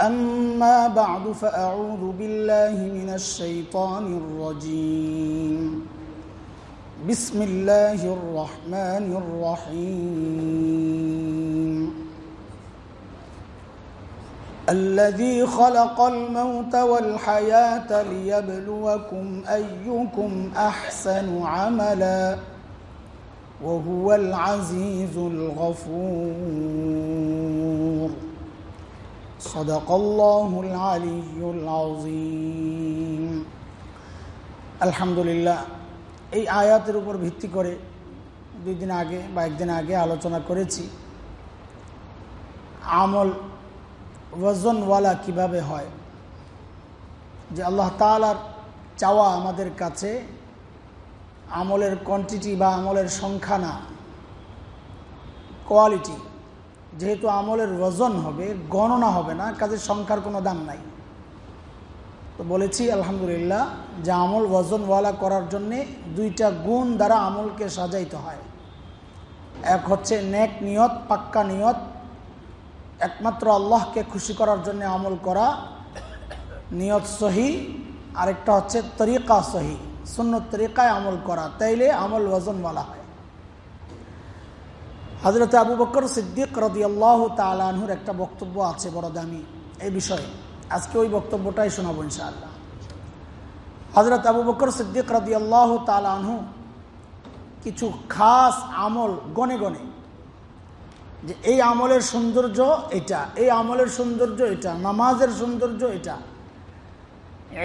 أما بعد فأعوذ بالله من الشيطان الرجيم. بسم الله الرحمن الرحيم. الذي خلق الموت والحياة ليبلوكم أيكم أحسن عملا وهو العزيز الغفور. صدق الله العلي العظيم الحمد لله এই আয়াতের উপর ভিত্তি করে দুই দিন আগে বা একদিন আগে আলোচনা করেছি আমল ওয়াজনওয়ালা কিভাবে হয় যে আল্লাহ তালার চাওয়া আমাদের কাছে আমলের কোয়ান্টিটি বা আমলের সংখ্যা না কোয়ালিটি যেহেতু আমলের ওজন হবে, গণনা হবে না কাজের সংখ্যার কোনো দাম নাই। তো বলেছি, আলহামদুলিল্লাহ, যে আমল ওজনওয়ালা করার জন্যে দুইটা গুণ দ্বারা আমলকে সাজাইতে হয়। এক হচ্ছে নেক নিয়ত, পাক্কা নিয়ত, একমাত্র আল্লাহকে খুশি করার জন্য আমল করা, নিয়ত সহি। আরেকটা হচ্ছে তরিকা সহি শূন্য তরিকায় আমল করা। তাইলে আমল ওজনওয়ালা হয়। হজরত আবু বকর সিদ্দিক রদি আল্লাহ তালাহুর একটা বক্তব্য আছে বড় দামি এই বিষয়ে। আজকে ওই বক্তব্যটাই শোনাবো ইনশাআল্লাহ। হজরত আবু বকর সিদ্দিক রদি আল্লাহ তালাহু কিছু খাস আমল গনে গনে যে এই আমলের সৌন্দর্য এটা, এই আমলের সৌন্দর্য এটা, নামাজের সৌন্দর্য এটা,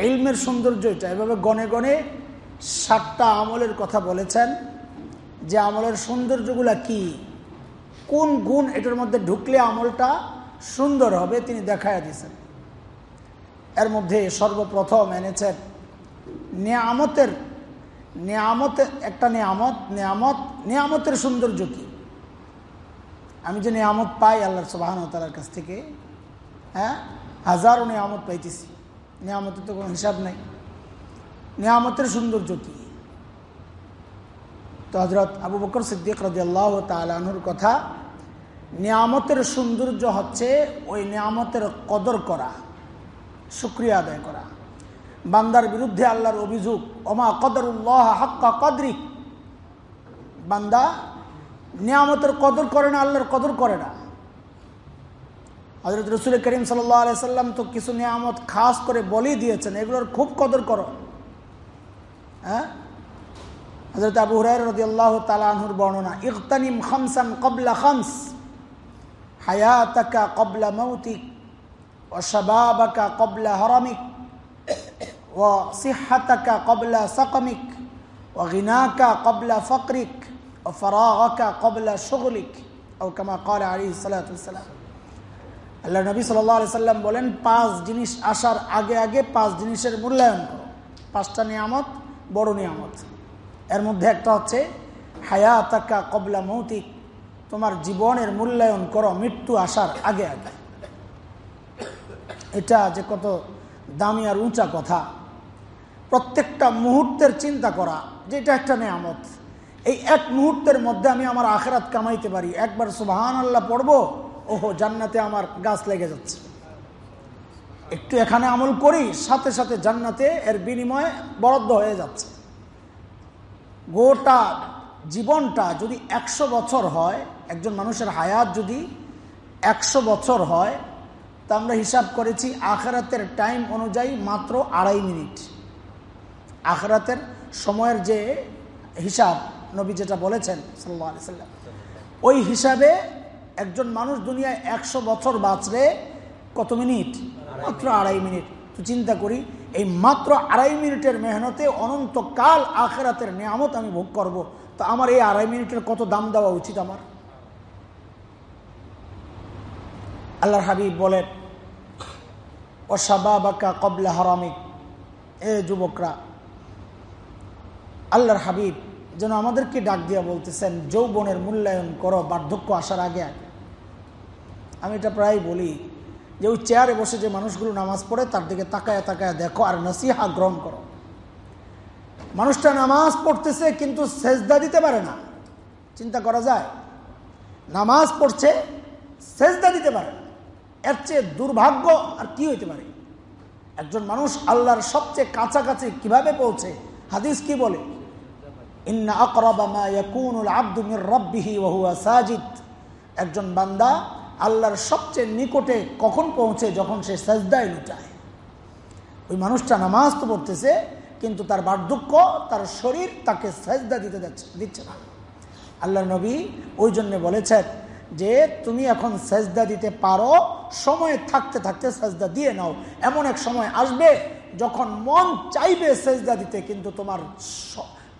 ইলমের সৌন্দর্য এটা। এভাবে গনে গনে ষাটটা আমলের কথা বলেছেন। যে আমলের সৌন্দর্যগুলা কি? কোন গুণ এটার মধ্যে ঢুকলে আমলটা সুন্দর হবে তিনি দেখাইয়া দিয়েছেন। এর মধ্যে সর্বপ্রথম এনেছেন, নিয়ামতের নিয়ামতের একটা নিয়ামত নিয়ামত, নিয়ামতের সৌন্দর্য কি? আমি যে নিয়ামত পাই আল্লাহ সুবাহন তালার কাছ থেকে হ্যাঁ? হাজারো নিয়ামত পাইতেছি। নিয়ামতের তো কোনো হিসাব নাই। নিয়ামতের সৌন্দর্য কি? তো হজরত আবু বকর সিদ্দিক রাজি আল্লাহ তালানুর কথা নিয়ামতের সৌন্দর্য হচ্ছে ওই নিয়ামতের কদর করা, শুক্রিয়া আদায় করা। বান্দার বিরুদ্ধে আল্লাহর অভিযোগ, ওমা কদরুল্লাহ হাক্কা কদরি। বান্দা নিয়ামতের কদর করে না, আল্লাহর কদর করে না। হজরত রসুল করিম সাল্লাম তো কিছু নিয়ামত খাস করে বলি দিয়েছেন, এগুলোর খুব কদর করো। হ্যাঁ? হজরত আবু হুরাই রদি আল্লাহ তালাহুর বর্ণনা ইকতানিম খামসান কবলা খামস। হায়াতাকা কবলা মৌতিক ও শাবাবাকা কবলা হরমিক ও সিহাতাকা কবলা সকমিক ও গিনাকা কবলা ফকরিক ও ফরাগকা কবলা শগলিক ও কামা কর আলী সালাতাম আল্লাহ নবী সাল্লাহ সাল্লাম বলেন, পাঁচ জিনিস আসার আগে আগে পাঁচ জিনিসের মূল্যায়ন করো। পাঁচটা নিয়ামত, বড় নিয়ামত। এর মধ্যে একটা হচ্ছে হায়া তাকা কবলা মৌতিক তোমার জীবনের মূল্যায়ন করো, মৃত্যু আসার আগে আগে। এটা যে কত দামি আর উঁচা কথা। প্রত্যেকটা মুহূর্তের চিন্তা করা, যে এটা একটা নেয়ামত। এই এক মুহূর্তের মধ্যে আমি আমার আখেরাত কামাইতে পারি। একবার সুবাহান আল্লাহ পড়ব, ওহো, জান্নাতে আমার গাছ লেগে যাচ্ছে। একটু এখানে আমল করি, সাথে সাথে জান্নাতে এর বিনিময়ে বরাদ্দ হয়ে যাচ্ছে। গোটা জীবনটা যদি একশো বছর হয়, একজন মানুষের হায়াত যদি একশো বছর হয়, তা আমরা হিসাব করেছি আখরাতের টাইম অনুযায়ী মাত্র আড়াই মিনিট। আখরাতের সময়ের যে হিসাব, নবী যেটা বলেছেন সাল্লাহ সাল্লাম, ওই হিসাবে একজন মানুষ দুনিয়ায় একশো বছর বাঁচলে কত মিনিট? মাত্র আড়াই মিনিট। তো চিন্তা করি, এই মাত্র আড়াই মিনিটের মেহনতে অনন্তকাল আখেরাতের নিয়ামত আমি ভোগ করব। তো আমার এই আড়াই মিনিটের কত দাম দেওয়া উচিত আমার? আল্লাহর হাবিব বলেন অসাবাবাকা কবলা হারামিক, এ যুবকরা। আল্লাহর হাবিব যেন আমাদেরকে ডাক দিয়া বলতেছেন, যৌবনের মূল্যায়ন করো, বার্ধক্য আসার আগে আগে। আমি এটা প্রায় বলি যে, ওই চেয়ারে বসে যে মানুষগুলো নামাজ পড়ে, তার দিকে তাকায় তাকায় দেখো আর নসিহা গ্রহণ করো। মানুষটা নামাজ পড়তেছে কিন্তু সেজদা দিতে পারে না। চিন্তা করা যায়। নামাজ পড়ছে, সেজদা দিতে পারে এর চেয়ে দুর্ভাগ্য আর কি হইতে পারে? একজন মানুষ আল্লাহর সবচেয়ে কাছাকাছি কীভাবে পৌঁছে? হাদিস কি বলে? একজন বান্দা আল্লাহর সবচেয়ে নিকটে কখন পৌঁছে? যখন সে সাজদায় লুটায়। ওই মানুষটা নামাজ তো পড়তেছে কিন্তু তার বার্ধক্য, তার শরীর তাকে সাজদা দিতে দিচ্ছে না। আল্লাহ নবী ওই জন্য বলেছেন যে, তুমি এখন সেজদা দিতে পারো, সময় থাকতে থাকতে সেজদা দিয়ে নাও। এমন এক সময় আসবে যখন মন চাইবে সেজদা দিতে, কিন্তু তোমার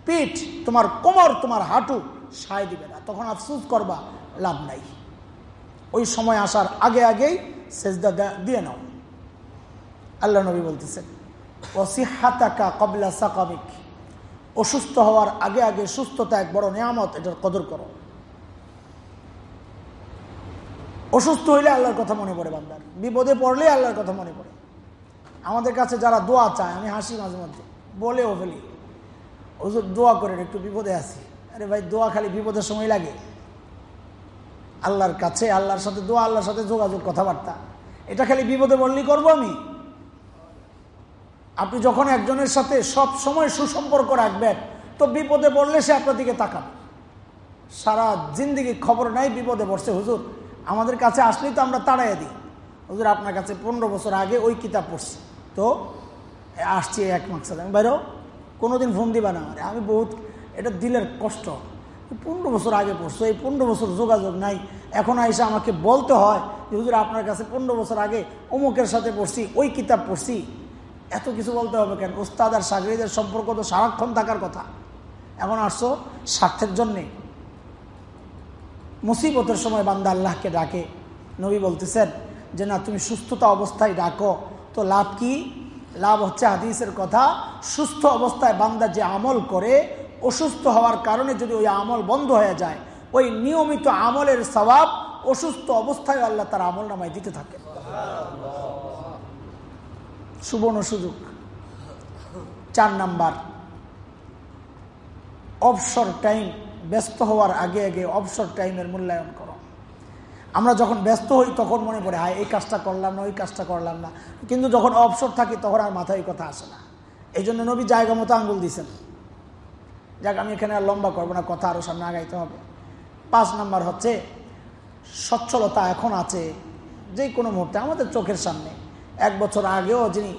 পিঠ, তোমার কোমর, তোমার হাঁটু সায় দিবে না। তখন আফসুস করবা, লাভ নাই। ওই সময় আসার আগে আগেই সেজদা দিয়ে নাও। আল্লাহ নবী বলতেছেন। অসুস্থ হওয়ার আগে আগে সুস্থতা এক বড় নিয়ামত, এটার কদর করো। অসুস্থ হইলে আল্লাহর কথা মনে পড়ে বান্দার। বিপদে পড়লে আল্লাহর কথা মনে পড়ে। আমাদের কাছে যারা দোয়া চায়, আমি হাসি মাঝে মধ্যে বলেও ফেলি ওজুর দোয়া করেন, একটু বিপদে আসি আরে ভাই, দোয়া খালি বিপদের সময় লাগে। আল্লাহর কাছে, আল্লাহর সাথে দোয়া, আল্লাহর সাথে যোগাযোগ, কথাবার্তা। এটা খালি বিপদে বললেই করব আমি? আপনি যখন একজনের সাথে সব সময় সুসম্পর্ক রাখবেন, তো বিপদে পড়লে সে আপনার দিকে তাকাবে। সারা জিন্দিগি খবর নাই, বিপদে পড়ছে। হুজুর, আমাদের কাছে আসলেই তো আমরা তাড়াইয়া দিই। হুজুর, আপনার কাছে পনেরো বছর আগে ওই কিতাব পড়ছি। তো আসছি এক মাকসাদ। আমি বাইরেও কোনোদিন ফোন দিবা না আমি বহুত, এটা দিলের কষ্ট। পনেরো বছর আগে পড়ছো, এই পনেরো বছর যোগাযোগ নাই। এখন এসে আমাকে বলতে হয় যে, হুজুর, আপনার কাছে পনেরো বছর আগে অমুকের সাথে পড়ছি, ওই কিতাব পড়ছি। এত কিছু বলতে হবে কেন? ওস্তাদ আর সাগরিদের সম্পর্ক তো সারাক্ষণ থাকার কথা। এখন আসছো, স্বার্থের জন্যে। মুসিবতের সময় বান্দা আল্লাহকে ডাকে। নবী বলতেছেন যে, না, তুমি সুস্থতা অবস্থায় ডাকো। তো লাভ কি? লাভ হচ্ছে হাদিসের কথা, সুস্থ অবস্থায় বান্দা যে আমল করে, অসুস্থ হওয়ার কারণে যদি ওই আমল বন্ধ হয়ে যায়, ওই নিয়মিত আমলের স্বভাব অসুস্থ অবস্থায় আল্লাহ তার আমল নামায় দিতে থাকে। সুবর্ণ সুযোগ। চার নাম্বার। অবসর টাইম ব্যস্ত হওয়ার আগে আগে অবসর টাইমের মূল্যায়ন করো। আমরা যখন ব্যস্ত হই তখন মনে পড়ে, হায়, এই কাজটা করলাম না, ওই কাজটা করলাম না। কিন্তু যখন অবসর থাকি তখন আর মাথায় কথা আসে না। এই জন্য নবী জায়গা মতো আঙ্গুল দিয়েছেন যাক, আমি এখানে আর লম্বা করব না, কথা আরও সামনে আগাইতে হবে। পাঁচ নাম্বার হচ্ছে, সচ্ছলতা এখন আছে যে কোনো মুহূর্তে আমাদের চোখের সামনে। এক বছর আগেও যিনি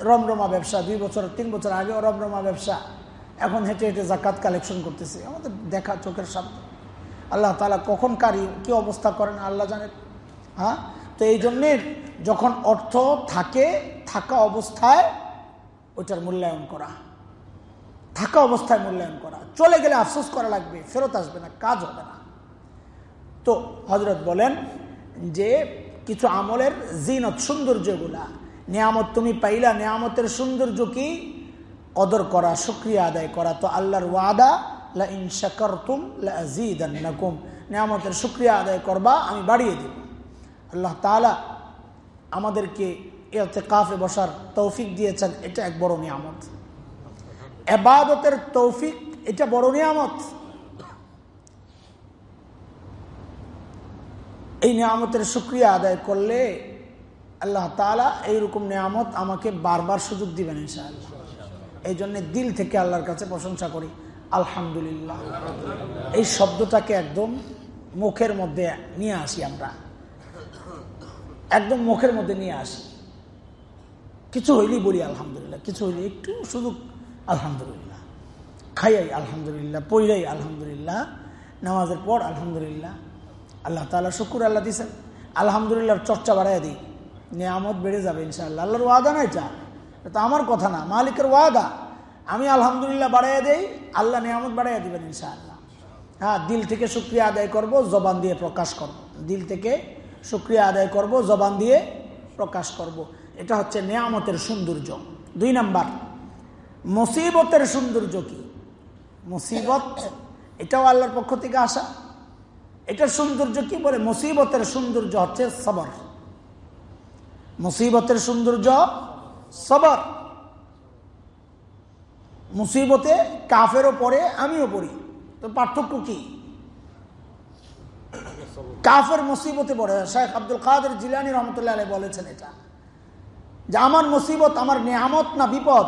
রমরমা ব্যবসা, দুই বছর, তিন বছর আগেও রমরমা ব্যবসা, এখন হেঁটে হেঁটে জাকাত কালেকশন করতেছে। আমাদের দেখা চোখের সামনে। আল্লাহ তালা কখন কারি, কি অবস্থা করেন আল্লাহ জানেন। হ্যাঁ? তো এই জন্যে যখন অর্থ থাকে, থাকা অবস্থায় ওইটার মূল্যায়ন করা। থাকা অবস্থায় মূল্যায়ন করা। চলে গেলে আফসোস করা লাগবে, ফেরত আসবে না, কাজ হবে না। তো হজরত বলেন যে কিছু আমলের জিনত, সৌন্দর্যগুলা। নিয়ামত তুমি পাইলা, নিয়ামতের সৌন্দর্য কি? কদর করা, শুক্রিয়া আদায় করা। তো আল্লাহর ওয়াদা লা ইন শাকারতুম লাজিদান্নাকুম নিয়ামতের শুক্রিয়া আদায় করবা, আমি বাড়িয়ে দেব। আল্লাহ তাআলা আমাদেরকে এতে কাফে বসার তৌফিক দিয়েছেন, এটা এক বড় নিয়ামত। এবাদতের তৌফিক, এটা বড় নিয়ামত। এই নিয়ামতের শুক্রিয়া আদায় করলে আল্লাহ তালা এইরকম নিয়ামত আমাকে বারবার সুযোগ দিবেন ইনশাআল্লাহ। এই জন্য দিল থেকে আল্লাহর কাছে প্রশংসা করি। আলহামদুলিল্লাহ। এই শব্দটাকে একদম মুখের মধ্যে নিয়ে আসি আমরা। একদম মুখের মধ্যে নিয়ে আসি। কিছু হইলেই বলি আলহামদুলিল্লাহ, কিছু হইলে একটু শুধু আলহামদুলিল্লাহ। খাইয়াই আলহামদুলিল্লাহ, পইরাই আলহামদুলিল্লাহ, নামাজের পর আলহামদুলিল্লাহ। আল্লাহ তালা শুকুর আল্লাহ দিছেন আলহামদুলিল্লাহর চর্চা বাড়াই দিই। নিয়ামত বেড়ে যাবে ইনশাআল্লাহ। আল্লাহর ওয়াদা না এটা? এটা আমার কথা না, মালিকের ওয়াদা। আমি আলহামদুলিল্লাহ বাড়াইয়া দেই, আল্লাহ নিয়ামত বাড়াইয়া দিবেন ইনশাআল্লাহ। হ্যাঁ দিল থেকে শুক্রিয়া আদায় করব, জবান দিয়ে প্রকাশ করব। দিল থেকে শুক্রিয়া আদায় করব, জবান দিয়ে প্রকাশ করব। এটা হচ্ছে নিয়ামতের সৌন্দর্য। দুই নাম্বার, মুসিবতের সৌন্দর্য কি? মুসিবত, এটাও আল্লাহর পক্ষ থেকে আসা। এটার সৌন্দর্য কি বলে? মুসিবতের সৌন্দর্য হচ্ছে সবর। মুসিবতের সৌন্দর্য সবর। মুসিবতে কাফেরও পড়ে, আমিও পড়ি। তো পার্থক্য কি? কাফের মুসিবতে পড়ে। শেখ আব্দুল কাদের জিলানি রহমতুল্লাহ বলেছেন এটা। যে আমার মুসিবত, আমার নিয়ামত না বিপদ?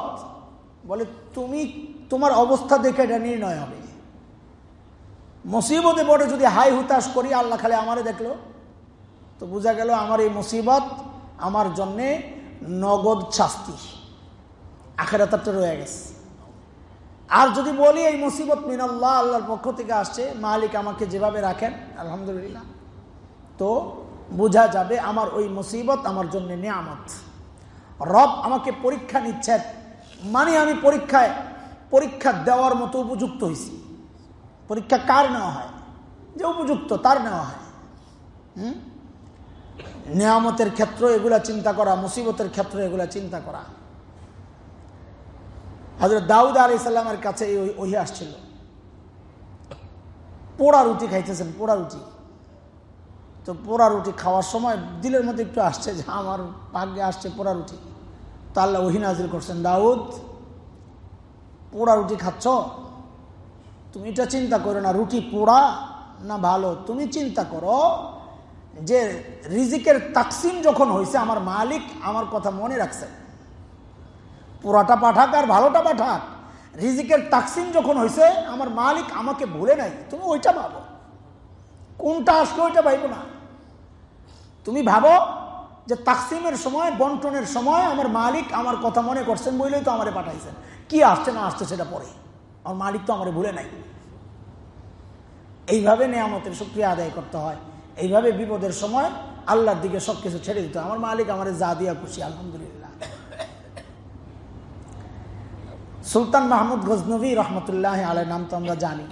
বলে, তুমি তোমার অবস্থা দেখে এটা নির্ণয় হবে। মুসিবতে পড়ে যদি হাই হুতাশ করি, আল্লাহ খালি আমারে দেখল। তো বোঝা গেল আমার এই মুসিবত আমার জন্যে নগদ শাস্তি। আখেরাতারটা রয়ে গেছে। আর যদি বলি এই মুসিবত মিনাল্লাহ, আল্লাহর পক্ষ থেকে আসছে, মালিক আমাকে যেভাবে রাখেন, আলহামদুলিল্লাহ। তো বোঝা যাবে আমার ওই মুসিবত আমার জন্য নিয়ামত। রব আমাকে পরীক্ষা নিচ্ছেন। মানে আমি পরীক্ষায়, পরীক্ষা দেওয়ার মতো উপযুক্ত হয়েছি পরীক্ষা কার নেওয়া হয়? যে উপযুক্ত, তার নেওয়া হয়। হুম? নিয়ামতের ক্ষেত্র এগুলা চিন্তা করা, মুসিবতের ক্ষেত্র এগুলা চিন্তা করা। হজরত দাউদ আলি সাল্লামের কাছে এই ওহি আসছিল। পোড়া রুটি খাইতেছেন, পোড়া রুটি। তো পোড়া রুটি খাওয়ার সময় দিলের মধ্যে একটু আসছে যে, আমার ভাগ্যে আসছে পোড়া রুটি। তো আল্লাহ ওহি নাজির করছেন, দাউদ, পোড়া রুটি খাচ্ছ? তুমি এটা চিন্তা করো না, রুটি পোড়া না ভালো? তুমি চিন্তা করো যে রিজিকের তাকসিম যখন হয়েছে আমার মালিক আমার কথা মনে রাখছে। পুরাটা পাঠাক আর ভালোটা পাঠাক। রিজিকের তাকসিম যখন হয়েছে আমার মালিক আমাকে ভুলে নাই। তুমি ওইটা ভাবো। কোনটা আসলো ওইটা ভাইব না। তুমি ভাবো যে তাকসিমের সময়, বন্টনের সময় আমার মালিক আমার কথা মনে করছেন বলেই তো আমারে পাঠাইছেন। কি আসছে না আসছে সেটা পরে। আমার মালিক তো আমার ভুলে নাই। এইভাবে নেয়ামতের সুক্রিয়া আদায় করতে হয়। এইভাবে বিপদের সময় আল্লাহর দিকে সবকিছু ছেড়ে দিতে আমার মালিক আমার যা দিয়া খুশি, আলহামদুলিল্লাহ। সুলতান মাহমুদ গজনবী রহমতুল্লাহ আলের নাম তো আমরা জানি।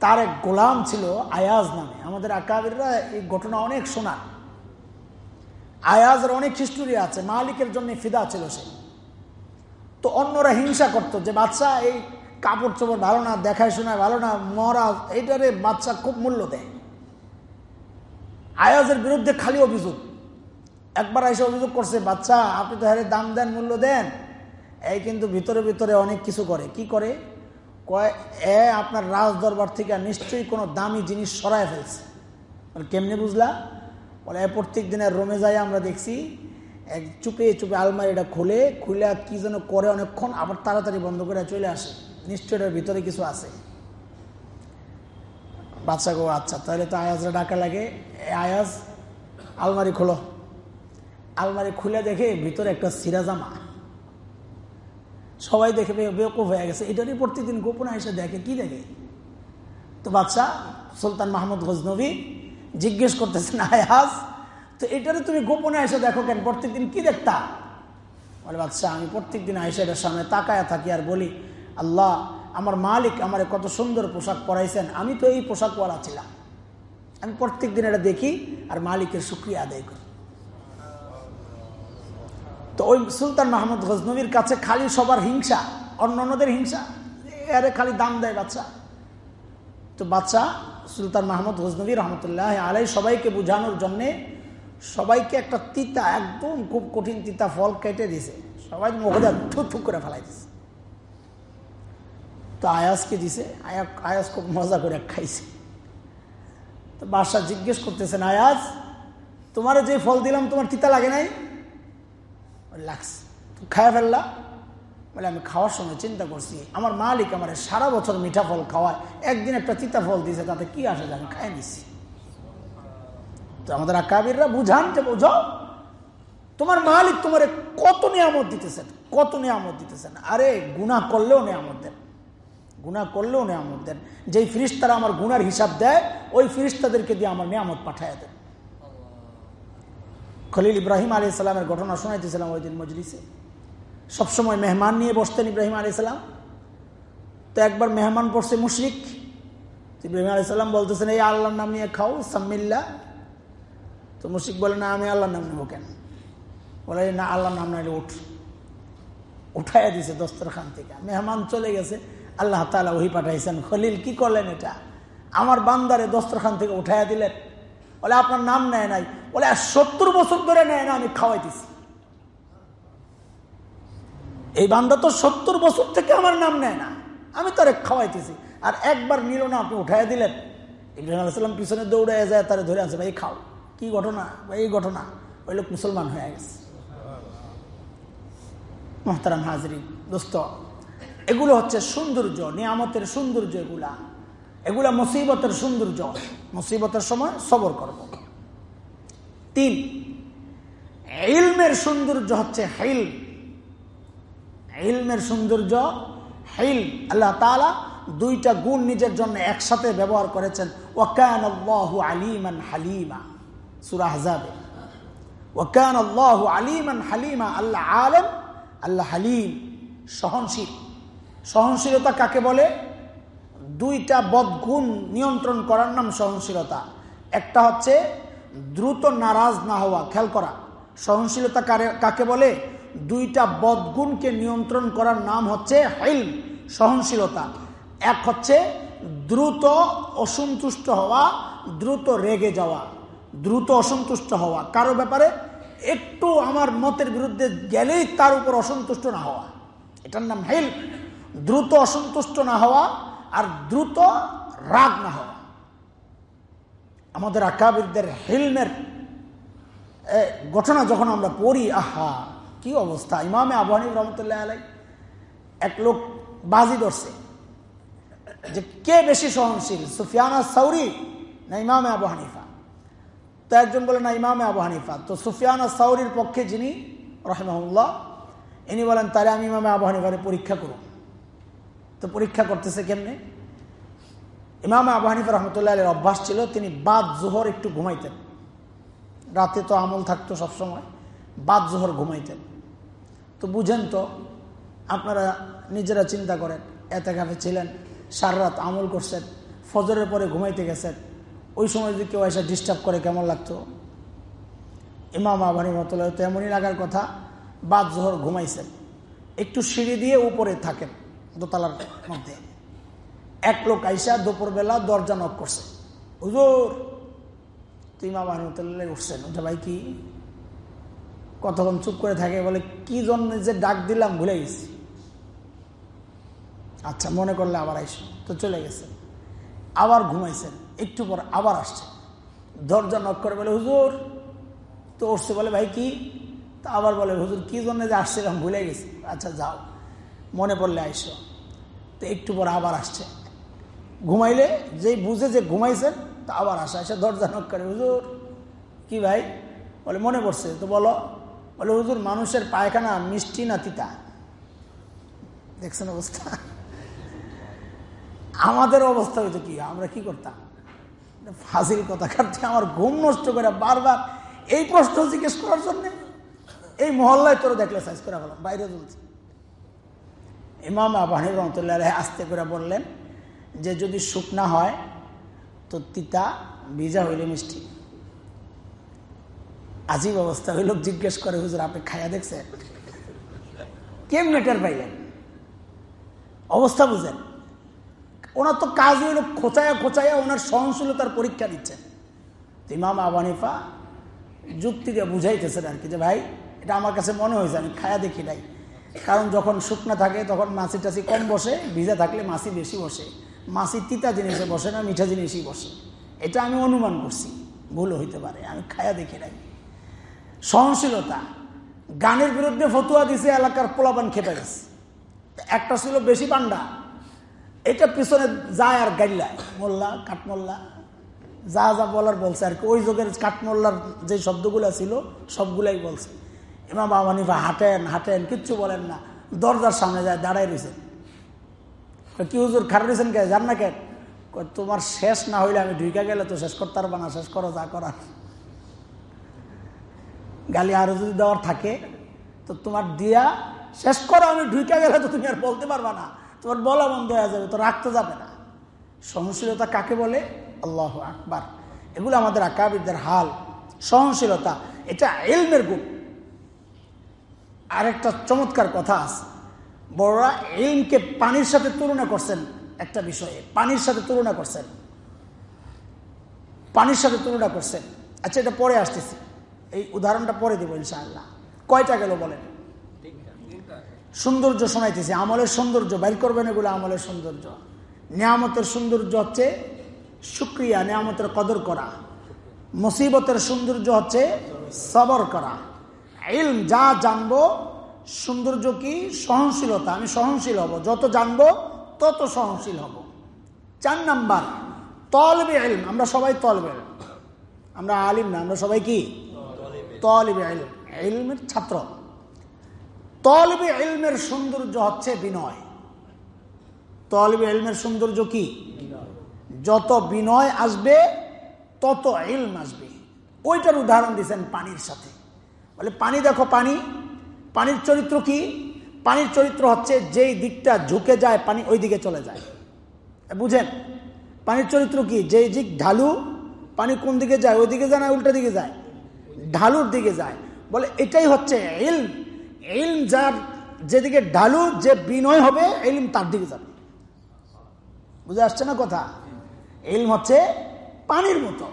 তার এক গোলাম ছিল আয়াজ নামে। আমাদের আকাবিররা এই ঘটনা অনেক শোনা আয়াজের অনেক হিস্টোরি আছে। মালিকের জন্য ফিদা ছিল সে। তো অন্যরা হিংসা করতো যে, বাচ্চা, এই কাপড় চোপড় ভালো না, দেখায় শোনায় ভালো না, মরা এইটারে বাচ্চা খুব মূল্য দেয়। আয়াজের বিরুদ্ধে খালি অভিযোগ। একবার এসে অভিযোগ করছে, বাচ্চা, আপনি তো হারে দাম দেন, মূল্য দেন। এই কিন্তু ভিতরে ভিতরে অনেক কিছু করে। কি করে? কয়, এ, আপনার রাজ দরবার থেকে নিশ্চয়ই কোনো দামি জিনিস সরায় ফেলছে। কেমনি বুঝলা? বলে প্রত্যেক দিনের রোমে যাই আমরা দেখছি এক চুপে চুপে আলমারিটা খুলে খুলে কি যেন করে অনেকক্ষণ, আবার তাড়াতাড়ি বন্ধ করে চলে আসে। নিশ্চয় এটার ভিতরে কিছু আছে। বাচ্চা গো আচ্ছা তাহলে তো আয়াজরা ডাকা লাগে। আয়াজ, আলমারি খোলো। আলমারি খুলে দেখে ভিতরে একটা সিরা জামা। সবাই দেখে বেকুফ হয়ে গেছে। এটারই প্রতিদিন গোপনে এসে দেখে, কি দেখে? তো বাচ্চা, সুলতান মাহমুদ গজনবী জিজ্ঞেস করতেছেন, আয়াজ তো এটারে তুমি গোপনে এসে দেখো কেন? প্রত্যেকদিন কি দেখতা? বলে বাচ্চা আমি প্রত্যেকদিন আয়সা এটার সামনে তাকায় থাকি আর বলি, আল্লাহ, আমার মালিক আমার কত সুন্দর পোশাক পরাইছেন, আমি তো এই পোশাক পরা ছিলাম। আমি প্রত্যেক দিন এটা দেখি আর মালিকের সুক্রিয়া আদায় করি। তো ওই সুলতান মাহমুদ গজনবীর কাছে খালি সবার হিংসা অন্য অন্যদের হিংসা আরে খালি দাম দেয় বাচ্চা তো বাচ্চা সুলতান মাহমুদ গজনবী রহমতুল্লাহ আলাই সবাইকে বোঝানোর জন্যে সবাইকে একটা তিতা, একদম খুব কঠিন তিতা ফল কেটে দিছে। সবাই মুখে থু করে ফেলাই দিছে। তো আয়াসকে দিছে আয়াস খুব মজা করে খাইছে। তো বাসা জিজ্ঞেস করতেছেন আয়াজ তোমার যে ফল দিলাম, তোমার তিতা লাগে নাই? লাগছে। খায়া ফেললা। বলে, আমি খাওয়ার সময় চিন্তা করছি, আমার মালিক আমার সারা বছর মিঠা ফল খাওয়ায়, একদিন একটা তিতা ফল দিয়েছে তাতে কি আসে আমি খাই নিছি। তো আমাদের আকাবিররা বুঝান যে বোঝো, তোমার মালিক তোমার কত নিয়ামত দিতেছেন, কত নিয়ামত দিতেছেন। আরে গুণা করলেও নিয়ামত দেন গুণা করলেও নিয়ামত দেন। যেই ফিরিস্তারা আমার গুনার হিসাব দেয়, ওই ফিরিস্তাদেরকে দিয়ে আমার নিয়ামত পাঠায় দেন। খলিল ইব্রাহিম আলী ইসলামের ঘটনা শোনাইতেছিলাম ওই দিন মজলিসে। সবসময় মেহমান নিয়ে বসতেন ইব্রাহিম আলী ইসলাম তো একবার মেহমান পড়ছে মুশরিক। ইব্রাহিম আলী সাল্লাম বলতেছেন, এই আল্লাহর নাম নিয়ে খাও, সাম্মিল্লা। তো মুশিক বলে, না, আমি আল্লাহর নাম নেব কেন? বলে, না, আল্লাহর নাম নাইলে উঠ। উঠাইয়া দিছে দস্তরখান থেকে। মেহমান চলে গেছে। আল্লাহ তালা ওহি পাঠাইছেন, খলিল, কি করলেন এটা? আমার বান্দারে দস্তরখান থেকে উঠাইয়া দিলেন। বলে, আপনার নাম নেয় নাই। বলে সত্তর বছর ধরে নেয় না, আমি খাওয়াইতেছি। এই বান্দা তো সত্তর বছর থেকে আমার নাম নেয় না, আমি তারে খাওয়াইতেছি। আর একবার নিল না, আপনি উঠাইয়া দিলেন। ইব্রাহিম আলাইসাল্লাম পিছনে দৌড়ে যায়, তারা ধরে আছে ভাই, খাও। কি ঘটনা এই ঘটনা, ওই লোক মুসলমান হয়ে গেছে। মোহতারাম হাজরি দোস্ত, এগুলো হচ্ছে সৌন্দর্য, নিয়ামতের সৌন্দর্য এগুলা। এগুলা মুসিবতের সৌন্দর্য। মুসিবতের সময় সবর করব। তিন, ইলমের সৌন্দর্য হচ্ছে হেল। ইলমের সৌন্দর্য, হেল। আল্লাহ তালা দুইটা গুণ নিজের জন্য একসাথে ব্যবহার করেছেন। ওয়াকান আলিমান হালিমা। সুরাহ যাবে ওয়াকান আল্লাহ আলিমান হালিমা, আল্লাহ আলম, আল্লাহ হালিম, সহনশীল। সহনশীলতা কাকে বলে? দুইটা বদগুণ নিয়ন্ত্রণ করার নাম সহনশীলতা। একটা হচ্ছে দ্রুত নারাজ না হওয়া, খেয়াল করা। সহনশীলতা কাকে বলে? দুইটা বদগুণকে নিয়ন্ত্রণ করার নাম হচ্ছে হাইল সহনশীলতা। এক হচ্ছে দ্রুত অসন্তুষ্ট হওয়া, দ্রুত রেগে যাওয়া। দ্রুত অসন্তুষ্ট হওয়া। কারও ব্যাপারে একটু আমার মতের বিরুদ্ধে গেলেই তার উপর অসন্তুষ্ট না হওয়া। এটার নাম হেল। দ্রুত অসন্তুষ্ট না হওয়া আর দ্রুত রাগ না হওয়া। আমাদের আকাবিরদের হেলমের ঘটনা যখন আমরা পড়ি, আহা, কি অবস্থা। ইমামে আবহানি রহমতুল্লাহ আলাই এক লোক বাজি ধরছে যে কে বেশি সহনশীল, সুফিয়ানা সৌরি না ইমামে আবু হানিফা? তো একজন বলেন না, ইমামে আবু হানিফা। তো সুফিয়ানা সৌরির পক্ষে যিনি রহমাউল্লাহ ইনি বলেন, তাহলে আমি ইমামে আবু হানিফারে পরীক্ষা করব। তো পরীক্ষা করতেছে কেমনে? ইমামে আবু হানিফা রহমতুল্লাহ আলের অভ্যাস ছিল, তিনি বাদ জোহর একটু ঘুমাইতেন। রাতে তো আমল থাকতো সবসময়, বাদ জোহর ঘুমাইতেন। তো বুঝেন তো, আপনারা নিজেরা চিন্তা করেন এতে ছিলেন সারা রাত আমল করছেন, ফজরের পরে ঘুমাইতে গেছেন ওই সময় যদি কেউ এসে ডিস্টার্ব করে, কেমন লাগতো? ইমাম আবানি মতলা তো এমনই লাগার কথা, বাদ জোহর ঘুমাইছেন। একটু সিঁড়ি দিয়ে উপরে থাকেন দোতলার মধ্যে। এক লোক আইসা দুপুরবেলা দরজা নক করছে। হুজুর, তো ইমাম উঠছেন। ওটা ভাই কি? কতক্ষণ চুপ করে থাকে? বলে, কি জন্য যে ডাক দিলাম, ভুলে গেছি। আচ্ছা মনে করলে আবার আইসো। তো চলে গেছে আবার ঘুমাইছেন। একটু পর আবার আসছে। দরজা নক করে বলে, হুজুর। তো উঠছে বলে, ভাই, কি? তো আবার বলে, হুজুর, কি জন্য যে আসছিলাম ভুলে গেছি? আচ্ছা যাও। মনে পড়লে আইসো। তো একটু পর আবার আসছে। ঘুমাইলে যেই বুঝে যে ঘুমাইছেন, তো আবার আসে। এসে দরজা নক করে, হুজুর, কি ভাই? বলে, মনে পড়ছে। তো বলো, বলে, হুজুর, মানুষের পায়খানা মিষ্টি না তিতা? দেখছেন অবস্থা? আমাদের অবস্থা হইতো কি? আমরা কি করতাম? ফাজিল কথা কাটতে আমার ঘুম নষ্ট করে বারবার এই প্রশ্ন জিজ্ঞেস করার জন্য এই মহল্লায় তোর দেখলে সাইজ করে বললাম বাইরে চলছে ইমাম আবাহির রহমতুল্লাহ আস্তে করে বললেন যে যদি শুকনা হয়, তো তিতা ভিজা হইলে মিষ্টি। আজীব অবস্থা হইল, জিজ্ঞেস করে, হুজুর, আপনি খাইয়া দেখছেন? কেমনে টের পাইলেন? অবস্থা বুঝেন। ওনার তো কাজ হইল খোঁচায়া খোঁচায়া ওনার সহনশীলতার পরীক্ষা দিচ্ছেন। ইমাম আবানিফা যুক্তি দিয়ে বুঝাইতেছেন আর কি যে, ভাই, এটা আমার কাছে মনে হয়েছে, আমি খায়া দেখি নাই। কারণ যখন শুকনা থাকে, তখন মাছি টাছি কম বসে, ভিজা থাকলে মাছি বেশি বসে। মাছি তিতা জিনিসে বসে না, মিঠা জিনিসই বসে। এটা আমি অনুমান করছি, ভুল হইতে পারে, আমি খায়া দেখি নাই। সহনশীলতা, গানের বিরুদ্ধে ফতুয়া দিছে এলাকার পোলাপান খেপে গেছে একটা ছিল বেশি পান্ডা এটা পিছনে যায় আর গাইলায় মোল্লা, কাঠমোল্লা, যা যা বলার বলছে আর কি। ওই যুগের কাঠমোল্লার যে শব্দগুলো ছিল, সবগুলাই বলছে। এমা বাবা নিফা হাঁটেন হাঁটেন, কিচ্ছু বলেন না। দরজার সামনে যায় দাঁড়াই রয়েছেন কি হুজুর খারাপ রয়েছেন কে? জান না কে? তোমার শেষ না হইলে আমি ঢুইকা গেলে তো শেষ করতে পারবা না, শেষ করো, যা করার গালি আরও যদি দেওয়ার থাকে, তো তোমার দিয়া শেষ করো, আমি ঢুইকা গেলে তো তুমি আর বলতে পারবা না। তোমার বলা বন্ধ হয়ে যাবে, তো রাখতে যাবে না। সহনশীলতা কাকে বলে? আল্লাহ আকবার। এগুলো আমাদের আকাবিদদের হাল। সহনশীলতা, এটা এলমের গুণ। আরেকটা চমৎকার কথা আছে। বড়রা এলমকে পানির সাথে তুলনা করছেন। একটা বিষয়ে, পানির সাথে তুলনা করছেন। পানির সাথে তুলনা করছেন। আচ্ছা এটা পরে আসতেছি। এই উদাহরণটা পরে দেবো ইনশাআল্লাহ। কয়টা গেল বলেন? সৌন্দর্য শোনাইতেছি, আমলের সৌন্দর্য, বাইর করবেন এগুলো আমলের সৌন্দর্য। নিয়ামতের সৌন্দর্য হচ্ছে সুক্রিয়া নিয়ামতের কদর করা। মুসিবতের সৌন্দর্য হচ্ছে সবর করা। ইলম, যা জানব, সৌন্দর্য কি? সহনশীলতা, আমি সহনশীল হব। যত জানব, তত সহনশীল হব। চার নাম্বার, তলবে ইলম, আমরা সবাই তলবে আমরা আলিম না, আমরা সবাই কি? তলবে ইলম। ইলমের ছাত্র। তলবে ইলমের সৌন্দর্য হচ্ছে বিনয়। তলবে ইলমের সৌন্দর্য কি? যত বিনয় আসবে, তত এলম আসবে। ওইটার উদাহরণ দিচ্ছেন পানির সাথে। বলে, পানি দেখো, পানি। পানির চরিত্র কি? পানির চরিত্র হচ্ছে যেই দিকটা ঝুঁকে যায়, পানি ওই দিকে চলে যায়। বুঝেন? পানির চরিত্র কি? যেই দিক ঢালু, পানি কোন দিকে যায়? ওই দিকে যায় না উল্টা দিকে যায়? ঢালুর দিকে যায়। বলে, এটাই হচ্ছে ইলম। ইলম যার যেদিকে ঢালু, যে বিনয় হবে ইলম তার দিকে যাবে। বুঝে আসছে না কথা? ইলম হচ্ছে পানির মতো।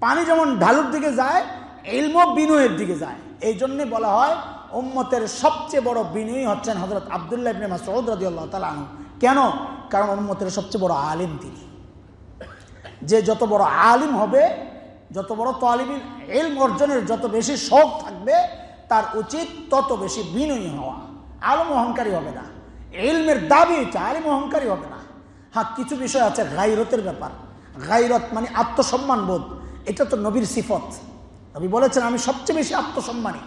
পানি যেমন ঢালুর দিকে যায় ইলম বিনয়ের দিকে যায়। এই জন্য বলা হয়, উম্মতের সবচেয়ে বড় বিনয়ী হচ্ছেন হজরত আবদুল্লাহ ইবনে মাসউদ রাদিয়াল্লাহু তাআলা আনহু। কেন? কারণ উম্মতের সবচেয়ে বড় আলিম তিনি। যে যত বড় আলিম হবে, যত বড় তালিবিন, এলম অর্জনের যত বেশি শখ থাকবে তার উচিত তত বেশি বিনয়ী হওয়া। আলম অহংকারী হবে না। এলমের দাবি এটা আলিম অহংকারী হবে না। হ্যাঁ কিছু বিষয় আছে গাইরতের ব্যাপার। গাইরত মানে আত্মসম্মান বোধ। এটা তো নবীর সিফত। নবী বলেছেন, আমি সবচেয়ে বেশি আত্মসম্মানী।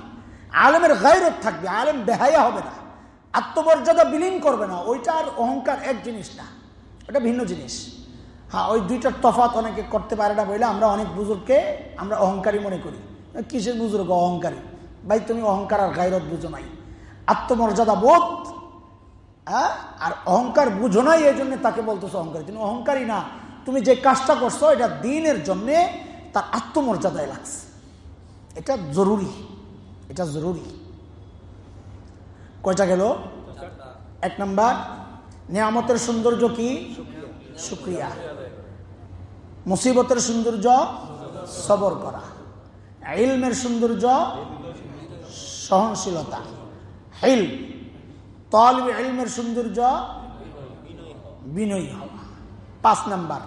আলেমের গাইরত থাকবে, আলেম বেহাইয়া হবে না। আত্মমর্যাদা বিলীন করবে না। ওইটা আর অহংকার এক জিনিস না, ওটা ভিন্ন জিনিস। হ্যাঁ ওই দুইটার তফাত অনেকে করতে পারে না বলে আমরা অনেক বুজুর্গকে আমরা অহংকারী মনে করি। কিসের বুজুর্গ? অহংকারী। ভাই, তুমি অহংকার আর গাইরত বুঝো নাই। আত্মমর্যাদা বোধ হ্যাঁ? আর অহংকার বুঝো নাই, এই জন্য তাকে বলতেছো অহংকারী। তুমি অহংকারী না। তুমি যে কাজটা করছ, এটা দিনের জন্যে তার আত্মমর্যাদায় লাগছে। এটা জরুরি। এটা জরুরি। কয়টা গেল? এক নাম্বার, নিয়ামতের সৌন্দর্য কি? শুক্রিয়া। মুসিবতের সৌন্দর্য? সবর করা। ইলমের সৌন্দর্য? সহনশীলতা। হিল, তলব ইলমের সৌন্দর্য বিনয়ী হওয়া। পাঁচ নাম্বার,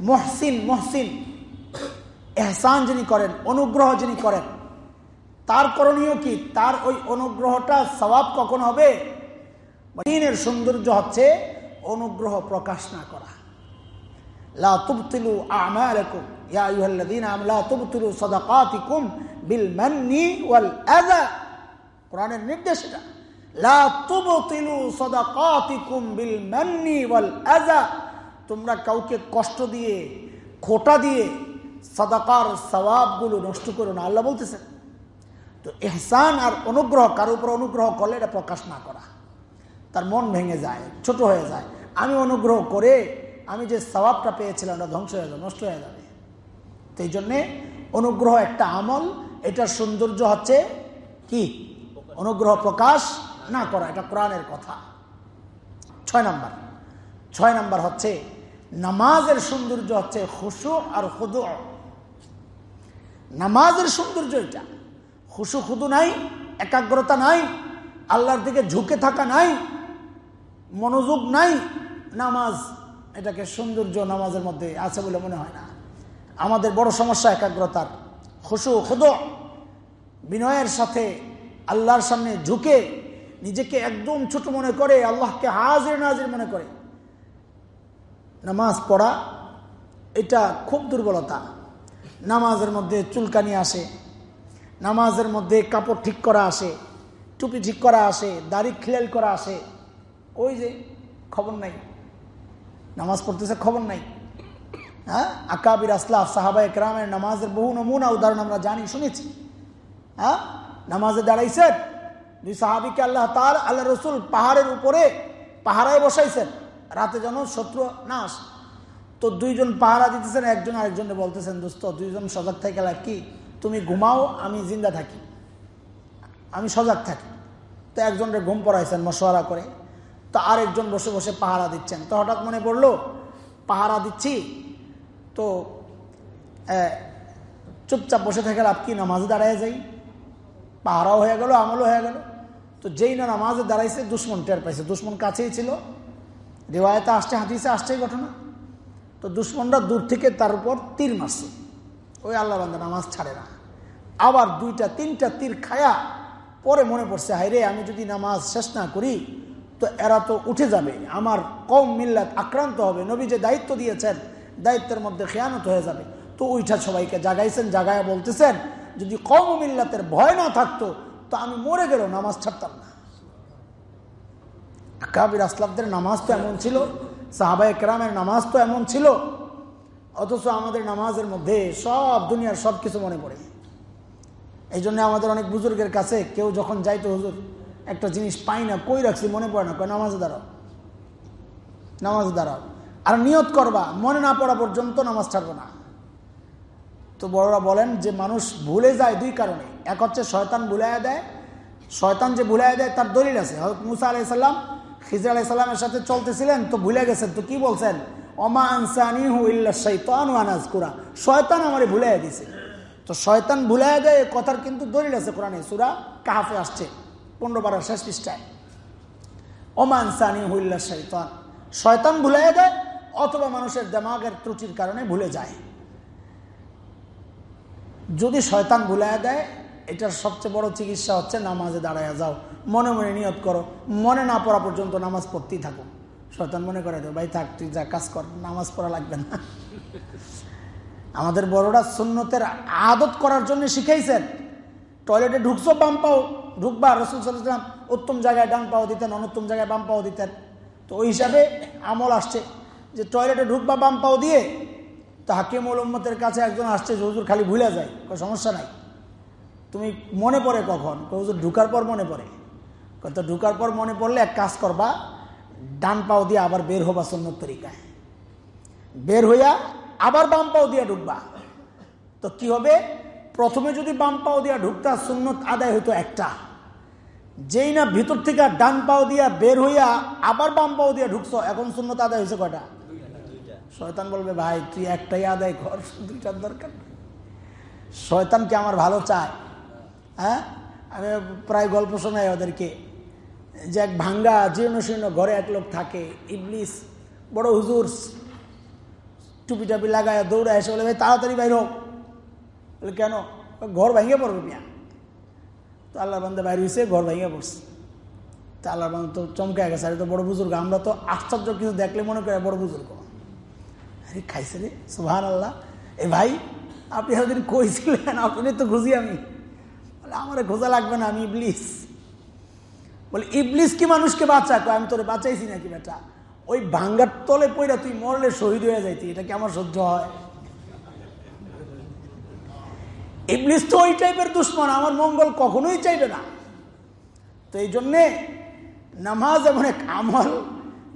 মহসিন মহসিন, এহসান যিনি করেন, অনুগ্রহ যিনি করেন, তার করণীয় কি? তার ওই অনুগ্রহটা স্বভাব কখন হবে? সৌন্দর্য হচ্ছে অনুগ্রহ প্রকাশ না করা। লা ইয়া লা বিল ওয়াল নির্দেশ এটা। লা বিল ওয়াল তোমরা কাউকে কষ্ট দিয়ে, খোটা দিয়ে সাদাকার সওয়াবগুলো নষ্ট করো না, আল্লাহ বলতেছেন তো এহসান আর অনুগ্রহ, কারও উপর অনুগ্রহ করলে এটা প্রকাশ না করা। তার মন ভেঙে যায়, ছোট হয়ে যায়। আমি অনুগ্রহ করে আমি যে স্বভাবটা পেয়েছিলাম, ওটা ধ্বংস হয়ে যাবে নষ্ট হয়ে যাবে তো জন্যে অনুগ্রহ একটা আমল, এটার সৌন্দর্য হচ্ছে কি? অনুগ্রহ প্রকাশ না করা, এটা কোরআনের কথা। ছয় নাম্বার। ছয় নাম্বার হচ্ছে, নামাজের সৌন্দর্য হচ্ছে খুশু আর খুদু। নামাজের সৌন্দর্য এটা। খুশু, খুদু নাই, একাগ্রতা নাই, আল্লাহর দিকে ঝুঁকে থাকা নাই, মনোযোগ নাই, নামাজ এটাকে সৌন্দর্য নামাজের মধ্যে আছে বলে মনে হয় না। আমাদের বড় সমস্যা একাগ্রতার। খুশু, খুদ, বিনয়ের সাথে আল্লাহর সামনে ঝুঁকে নিজেকে একদম ছোট মনে করে, আল্লাহকে হাজির নাজির মনে করে। নামাজ পড়া, এটা খুব দুর্বলতা। নামাজের মধ্যে চুলকানি আসে, নামাজের মধ্যে কাপড় ঠিক করা আসে, টুপি ঠিক করা আসে, দাড়ি খিলাল করা আসে। ওই যে খবর নাই। নামাজ পড়তেছে, খবর নাই। হ্যাঁ? আকাবির আসলাফ সাহাবা একরামের নামাজের বহু নমুনা, উদাহরণ আমরা জানি, শুনেছি। হ্যাঁ? নামাজে দাঁড়াইছেন, দুই সাহাবিকে আল্লাহ তার আল্লাহ রসুল পাহাড়ের উপরে পাহারায় বসাইছেন। রাতে যেন শত্রু না তো দুইজন পাহারা দিতেছেন, একজন আরেকজনে বলতেছেন, দোস্ত, দুইজন সজাগ থেকে কি? তুমি ঘুমাও, আমি জিন্দা থাকি। আমি সজাগ থাকি। তো একজনকে ঘুম পড়াইছেন, মশওয়ারা করে। তো আরেকজন বসে বসে পাহারা দিচ্ছেন। তো হঠাৎ মনে পড়ল, পাহারা দিচ্ছি, তো চুপচাপ বসে থেকে লাভ কি, নামাজে দাঁড়ায় যাই। পাহারাও হয়ে গেল, আমলও হয়ে গেল। তো যেই না নামাজে দাঁড়াইছে, দুশ্মন টের পাইছে। দুশ্মন কাছেই ছিল। রেওয়ায়তে আসছে হাতিসে আসছে ঘটনা। তো দুশ্মনরা দূর থেকে তার উপর তীর মারছে। ওই আল্লাহ বান্দা নামাজ ছাড়ে না। আবার দুইটা, তিনটা তীর খায়া পরে মনে পড়ছে হাইরে আমি যদি নামাজ শেষ না করি তো এরা তো উঠে যাবে। আমার কম মিল্লাত আক্রান্ত হবে। নবী যে দায়িত্ব দিয়েছেন, দায়িত্বের মধ্যে খেয়ানত হয়ে যাবে। তো ওইটা সবাইকে জাগাইছেন, জাগায় বলতেছেন, যদি কম মিল্লাতের ভয় না থাকতো, তো আমি মরে গেল নামাজ ছাড়তাম না। কাবির আসলাফদের নামাজ তো এমন ছিল সাহাবাই কেরামের নামাজ তো এমন ছিল, অথচ আমাদের নামাজের মধ্যে সব দুনিয়ার সব কিছু মনে পড়ে। এই জন্য আমাদের অনেক বুজুর্গের কাছে কেউ যখন যাইতো হুজুর একটা জিনিস পাই না, কই রাখছি মনে পড়ে না, কয় নামাজে দাঁড়াও নামাজে দাঁড়াও। আর নিয়ত করবা, মনে না পড়া পর্যন্ত নামাজ ছাড়বো না। তো বড়রা বলেন যে মানুষ ভুলে যায় দুই কারণে। এক হচ্ছে শয়তান ভুলাইয়া দেয়, শয়তান যে ভুলাইয়া দেয় তার দলিল আছে। হয়তো মুসা আলাইসাল্লাম খিজর আলাইসাল্লামের সাথে চলতেছিলেন, তো ভুলে গেছেন, তো কি বলছেন? অমা আনসানি শৈতান কুরা শয়তান আমারে ভুলাইয়া দিছে। তো শয়তান ভুলাইয়া দেয় কথার কিন্তু দলিল আছে কোরআনে, সুরা কাহাফে আসছে। পনেরো বারো, শেষ পৃষ্ঠায়। অমা সানি হু ইল্লা শৈতান। শয়তান ভুলাইয়া দেয়, অথবা মানুষের দেমাগের ত্রুটির কারণে ভুলে যায়। যদি শয়তান ভুলাইয়া দেয়, এটার সবচেয়ে বড় চিকিৎসা হচ্ছে নামাজে দাঁড়াইয়া যাও। মনে মনে নিয়ত করো। মনে না পড়া পর্যন্ত নামাজ পড়তেই থাকো। শয়তান মনে করে দেয় ভাই থাক, তুই যা কাজ কর, নামাজ পড়া লাগবে না। আমাদের বড়রা সুন্নতের আদত করার জন্য শিখাইছেন। টয়লেটে ঢুকছো, বাম ঢুকবা, রসুল সাল্লাম উত্তম জায়গায় ডান পাও দিতেন, অনুত্তম জায়গায় বাম পাও দিতেন। তো ওই হিসাবে আমল আসছে যে টয়লেটে ঢুকবা, বাম পাও দিয়ে তো হাকিম উম্মতের কাছে একজন আসছে যে হুজুর খালি ভুলে যায় কোনো সমস্যা নাই। তুমি মনে পড়ে কখন? হুজুর ঢুকার পর মনে পড়ে। তো ঢুকার পর মনে পড়লে এক কাজ করবা, ডান পাও দিয়ে আবার বের হবা সন্ন্যত তরিকায়। বের হইয়া আবার বাম পাও দিয়ে ঢুকবা। তো কি হবে? প্রথমে যদি বাম পাও দিয়া ঢুকতা সুন্নত আদায় হইতো একটা। যেই না ভিতর থেকে ডান পাও দিয়া বের হইয়া আবার বাম পাও দিয়া ঢুকছ, এখন সুন্নত আদায় হয়েছে কয়টা? শয়তান বলবে, ভাই, তুই একটাই আদায় কর, দুইটার দরকার শয়তানকে আমার ভালো চায়? হ্যাঁ? আমি প্রায় গল্প শোনাই ওদেরকে। যে এক ভাঙ্গা জীর্ণ শীর্ণ ঘরে এক লোক থাকে, ইবলিস, বড় হুজুর টুপি টাপি লাগায় দৌড়ায় এসে বলে, ভাই, তাড়াতাড়ি বাইর হোক বলে, কেন? ঘর ভেঙে পড়বে পিয়া তো আল্লাহ বান্ধে বাইর হয়েছে ঘর ভেঙে পড়ছে। তো আল্লাহ বান্ধব তো চমকে গেছে, আরে তো বড় বুজুর্গ, আমরা তো আশ্চর্য কিছু দেখলে মনে করি বড় বুজুর্গ। আরে খাইছে রে সুহান আল্লাহ এ ভাই, আপনি এতদিন কইছিলেন আপনি তো খুঁজি আমি। বলে, আমার খোঁজা লাগবে না, আমি ইবলিস। বলে, ইবলিস কি মানুষকে বাঁচা? আমি তোরে বাঁচাইছি নাকি বেটা? ওই ভাঙ্গার তলে পইরা তুই মরলে শহীদ হয়ে যাইতি, এটা কি আমার সহ্য হয়? ইবলিস তো ওই টাইপের দুশ্মন, আমার মঙ্গল কখনোই চাইবে না। তো এই জন্যে নামাজ এমন এক আমল,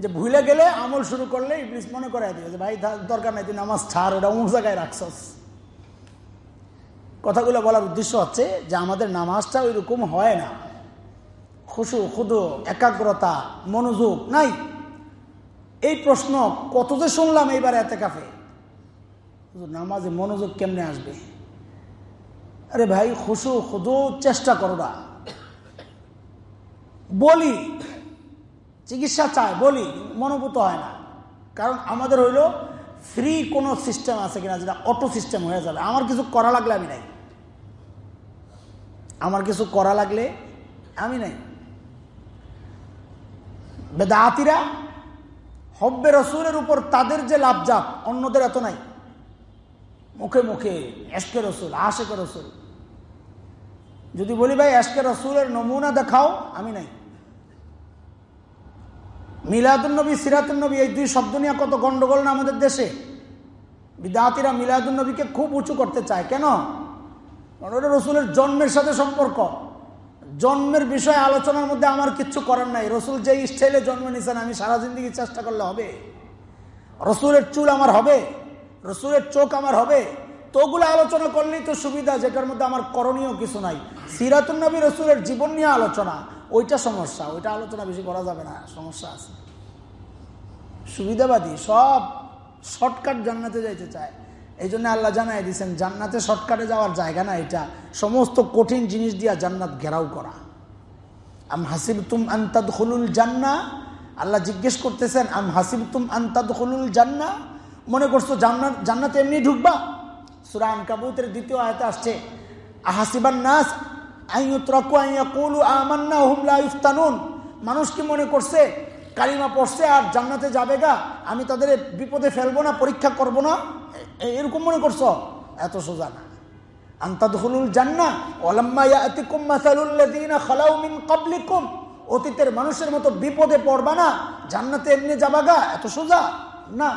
যে ভুলে গেলে আমল শুরু করলে ইবলিস মনে করাই দিয়ে যে, ভাই দরকার নাই, তুই নামাজ ছাড়, ওটা অমুক জায়গায় রাখছস। কথাগুলো বলার উদ্দেশ্য হচ্ছে যে, আমাদের নামাজটা ওই রকম হয় না। খুশু, খুদু, একাগ্রতা, মনোযোগ নাই। এই প্রশ্ন কত যে শুনলাম এইবার এতে কাফে নামাজে মনোযোগ কেমনে আসবে? আরে ভাই, খুশু, খুদু, চেষ্টা করো না। বলি, চিকিৎসা চায় বলি, মনোভূত হয় না। কারণ আমাদের হইল ফ্রি কোনো সিস্টেম আছে কিনা যেটা অটো সিস্টেম হয়ে যাবে। আমার কিছু করা লাগলে আমি নাই। আমার কিছু করা লাগলে আমি নাই। বেদাতিরা, হব্বে রসুলের উপর তাদের যে লাভজাপ অন্যদের এত নাই। মুখে মুখে, এসকে রসুল, আশেকে রসুল। যদি বলি, ভাই এসকে রসুলের নমুনা দেখাও, আমি নাই। মিলাদুলনবী সিরাতুলনবী এই দুই শব্দ নিয়ে কত গন্ডগোল না আমাদের দেশে। বিদাতিরা মিলাদুলনবীকে খুব উঁচু করতে চায়। কেন? ওটা রসুলের জন্মের সাথে সম্পর্ক। জন্মের বিষয়ে আলোচনার মধ্যে আমার কিচ্ছু করার নাই। রসুল যে স্টাইলে জন্ম নিয়েছেন, আমি সারা জিন্দগি চেষ্টা করলে হবে। রসুলের চুল আমার হবে। রসুলের চোখ আমার হবে। তো ওগুলো আলোচনা করলেই তো সুবিধা যেটার মধ্যে আমার করণীয় কিছু নাই। সিরাতুল নবী রসুলের জীবন নিয়ে আলোচনা, ওইটা সমস্যা, ওইটা আলোচনা বেশি করা যাবে না, সমস্যা আছে। সুবিধাবাদী, সব শর্টকাট জান্নাতে যাইতে চায়। এই জন্য আল্লাহ জানাই দিয়েছেন, জান্নাতে শর্টকাটে যাওয়ার জায়গা না এটা, সমস্ত কঠিন জিনিস দিয়া জান্নাত ঘেরাও করা। আম হাসিব তুম আন্তাদ হলুল জান্না, আল্লাহ জিজ্ঞেস করতেছেন, আম হাসিব তুম আন্তাদ হলুল জান্না? মনে করছ জান্নাত, জান্নাতে এমনি ঢুকবা? সুরান কাবুতের দ্বিতীয় আয়তে আসছে আহাসিবান নাস মানুষ কি মনে করছে, কালিমা পড়ছে আর জান্নাতে যাবে গা, আমি তাদের বিপদে ফেলব না, পরীক্ষা করব না? এরকম মনে করছ? এত সোজা না। জান্না অতীতের মানুষের মতো বিপদে পড়বা না, জান্নাতে এমনি যাবা গা, এত সোজা না।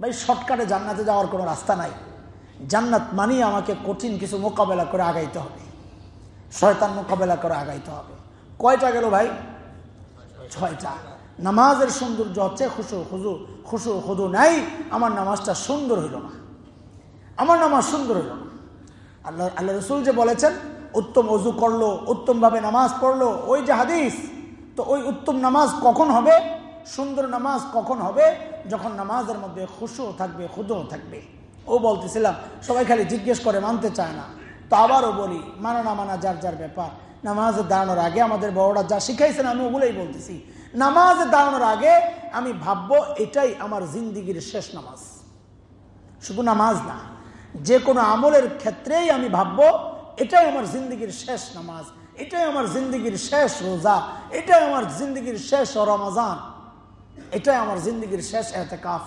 ভাই, শর্টকাটে জান্নাতে যাওয়ার কোনো রাস্তা নাই। জান্নাত মানি আমাকে কঠিন কিছু মোকাবেলা করে আগাইতে হবে। শয়তান মোকাবেলা করে আগাইতে হবে। কয়টা গেল ভাই? ছয়টা। নামাজের সৌন্দর্য হচ্ছে খুশু, খুজু, খুশু, খুদু নাই, আমার নামাজটা সুন্দর হইল না। আমার নামাজ সুন্দর হইল না। আল্লাহ আল্লাহ রসুল যে বলেছেন, উত্তম অজু করল, উত্তমভাবে নামাজ পড়ল, ওই যে হাদিস, তো ওই উত্তম নামাজ কখন হবে? সুন্দর নামাজ কখন হবে? যখন নামাজের মধ্যে খুশুও থাকবে খুদও থাকবে। ও বলতেছিলাম, সবাই খালি জিজ্ঞেস করে, মানতে চায় না। তো আবারও বলি, মানা না মানা যার যার ব্যাপার। নামাজে দাঁড়ানোর আগে আমাদের বড়রা যা শিখাইছেন আমি ওগুলোই বলতেছি। নামাজে দাঁড়ানোর আগে আমি ভাববো, এটাই আমার জিন্দিগির শেষ নামাজ। শুধু নামাজ না, যে কোনো আমলের ক্ষেত্রেই আমি ভাববো, এটাই আমার জিন্দিগির শেষ নামাজ। এটাই আমার জিন্দিগির শেষ রোজা। এটাই আমার জিন্দিগির শেষ রমাজান। এটাই আমার জিন্দিগির শেষ এতে এতেকাফ।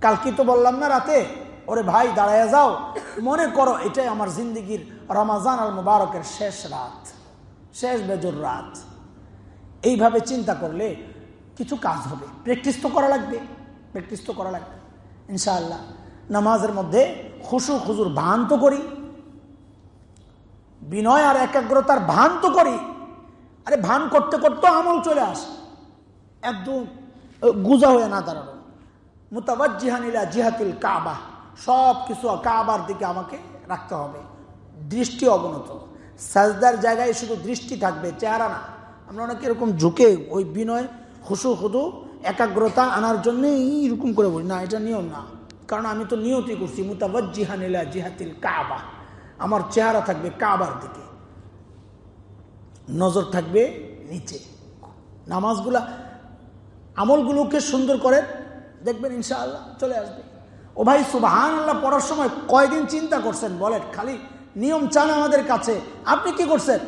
কালকে তো বললাম না রাতে ওরে ভাই, দাঁড়ায় যাও। মনে করো এটাই আমার জিন্দিগির রমাজান আল মুবারকের শেষ রাত, শেষ বেজর রাত। এইভাবে চিন্তা করলে কিছু কাজ হবে। প্র্যাকটিস তো করা লাগবে, প্র্যাকটিস তো করা লাগবে, ইনশাআল্লাহ। নামাজের মধ্যে খুশু খুজুর ভান তো করি, বিনয় আর একাগ্রতার ভান তো করি। আরে ভান করতে করতে আমল চলে আসে, একদম গুজা হয়ে না দাঁড়ানো। মুতাবাজিহানিলা জিহাতিল কাবা। সব কিছু কাবার দিকে আমাকে রাখতে হবে। দৃষ্টি অবনত। সাজদার জায়গায় শুধু দৃষ্টি থাকবে, চেহারা না। আমরা অনেক এরকম ঝুঁকে ওই বিনয়, হুসু হুদু, একাগ্রতা আনার জন্যে এইরকম করে বলি, না, এটা নিয়ম না। কারণ আমি তো নিয়তই করছি মুতাবাজিহানিলা জিহাতিল কাবা। আমার চেহারা থাকবে কাবার দিকে। নজর থাকবে নিচে। নামাজগুলা, আমলগুলোকে সুন্দর করে দেখবেন ইনশাআল্লাহ চলে আসবে। ও ভাই সুবাহান আল্লাহ পড়ার সময় কয়দিন চিন্তা করছেন? বলেন, খালি নিয়ম চান আমাদের কাছে। আপনি কি করছেন?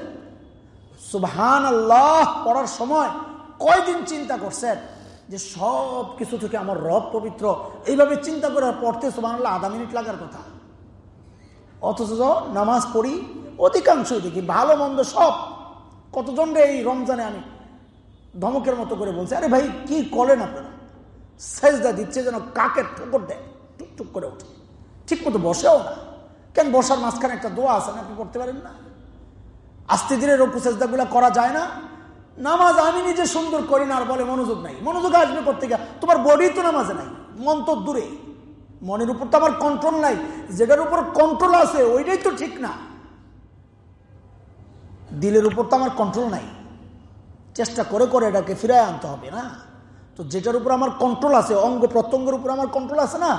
সুবাহান আল্লাহ পড়ার সময় কয়দিন চিন্তা করছেন? যে সব কিছু থেকে আমার রব পবিত্র। এইভাবে চিন্তা করে পড়তে সুবাহ আধা মিনিট লাগার কথা। অথচ নামাজ পড়ি অধিকাংশই দেখি, ভালো মন্দ সব। কতজন রে এই রমজানে আমি ধমকের মতো করে বলছি, আরে ভাই, কি করেন আপনারা? সেজদা দিচ্ছে যেন কাকের ঠোকর দেয়? টুকটুক করে ওঠে ঠিক মতো বসেও না। কেন বসার মাঝখানে একটা দোয়া আছে না আপনি করতে পারেন না? আস্তে ধীরে রকু সেজদাগুলো করা যায় না। নামাজ আমি নিজে সুন্দর করি না আর বলে মনোযোগ নাই। মনোযোগ আসবে করতে গিয়ে তোমার বডি তো নামাজে নাই, মন তো দূরে। মনের উপর তো আমার কন্ট্রোল নাই। যেটার উপর কন্ট্রোল আছে, ওইটাই তো ঠিক না। দিলের উপর তো আমার কন্ট্রোল নাই। চেষ্টা করে করে এটাকে ফিরায় আনতে হবে না। তো যেটার উপর আমার কন্ট্রোল আছে অঙ্গ প্রত্যঙ্গের উপর আমার কন্ট্রোল আছে না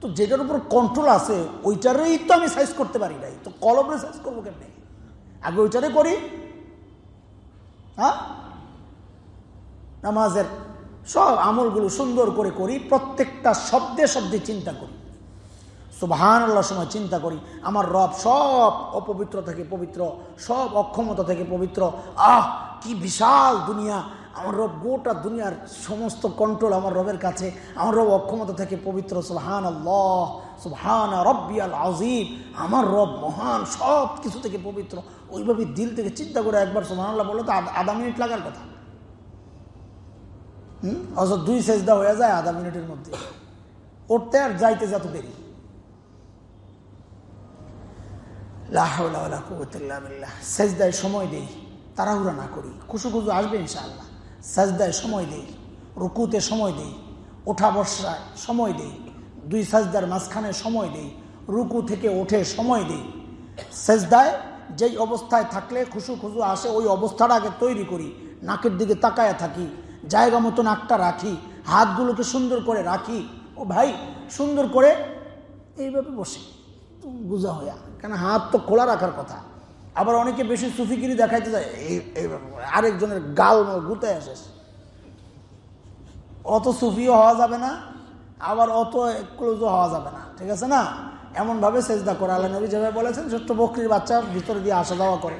তো যেটার উপর কন্ট্রোল আছে, ওইটারই তো আমি সাইজ করতে পারি নাই। তো কলমে সাইজ করব কেমনি? আগে ওইটারে করি। হ্যাঁ? নামাজের সব আমলগুলো সুন্দর করে করি, প্রত্যেকটা শব্দে শব্দে চিন্তা করি। সুবাহান আল্লাহ সময় চিন্তা করি। আমার রব সব অপবিত্র থেকে পবিত্র, সব অক্ষমতা থেকে পবিত্র। আহ, কি বিশাল দুনিয়া। আমার রব গোটা দুনিয়ার সমস্ত কন্ট্রোল আমার রবের কাছে। আমার রব অক্ষমতা থেকে পবিত্র সুহান আল্লাহ সুহান রব্বি আল আজিম আমার রব মহান সব কিছু থেকে পবিত্র। ওইভাবে দিল থেকে চিন্তা করে একবার সুহান আল্লাহ বলো তো আধা মিনিট লাগার কথা। হুম? অথচ দুই সেজদা হয়ে যায় আধা মিনিটের মধ্যে। উঠতে আর যাইতে যত দেরি। সেজদায় সময় দেই, তাড়াহুড়া না করি। খুশু খুশু আসবে ইনশাআল্লাহ। সাজদায় সময় দেই, রুকুতে সময় দেই, ওঠা বসায় সময় দেই, দুই সাজদার মাঝখানে সময় দেই, রুকু থেকে ওঠে সময় দেই। সেজদায় যেই অবস্থায় থাকলে খুশু খুশু আসে, ওই অবস্থাটা আগে তৈরি করি, নাকের দিকে তাকায় থাকি, জায়গা মতো নাকটা রাখি, হাতগুলোকে সুন্দর করে রাখি। ও ভাই, সুন্দর করে এইভাবে বসে, বুঝা হইয়া, কেন হাত তো খোলা রাখার কথা। আবার অনেকে বেশি সুফিগিরি দেখাইতে যায় আরেকজনের গাল গুতায় আসে। অত সুফিও হওয়া যাবে না, আবার অত ক্লোজও হওয়া যাবে না, ঠিক আছে না? এমনভাবে সেজদা করে, আল্লাহ নবী যেভাবে বলেছেন, ছোট্ট বকরির বাচ্চা ভিতরে দিয়ে আসা যাওয়া করে।